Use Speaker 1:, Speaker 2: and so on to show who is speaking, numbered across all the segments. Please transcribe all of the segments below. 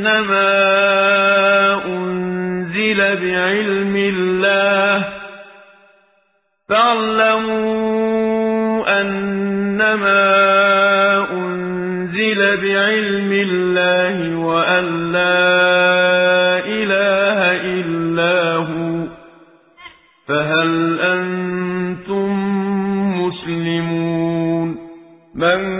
Speaker 1: أَنَّمَا أُنزِلَ بِعِلْمِ اللَّهِ فَاعْلَمُوا أَنَّمَا أُنزِلَ بِعِلْمِ اللَّهِ وَأَن لَّا إِلَٰهَ إِلَّا هُوَ فَهَلْ أَنتُم مُّسْلِمُونَ مَن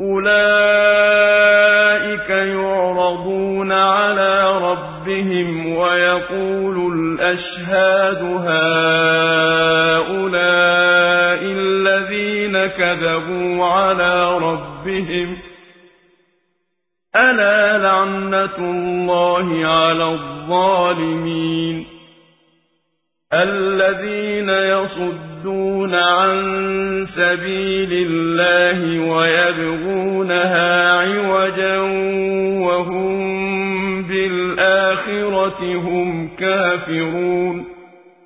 Speaker 1: أُولَٰئِكَ يُعْرَضُونَ عَلَىٰ رَبِّهِمْ وَيَقُولُ الْأَشْهَادُ هَٰؤُلَاءِ الَّذِينَ كَذَبُوا عَلَىٰ رَبِّهِمْ ۚ أَلَا لَعْنَةُ اللَّهِ عَلَى الظَّالِمِينَ الَّذِينَ يَصُدُّونَ عَن سَبِيلِ اللَّهِ وَيَبْغُونَهَا بِالْآخِرَةِ هُمْ كَافِرُونَ